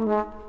Mm-hmm.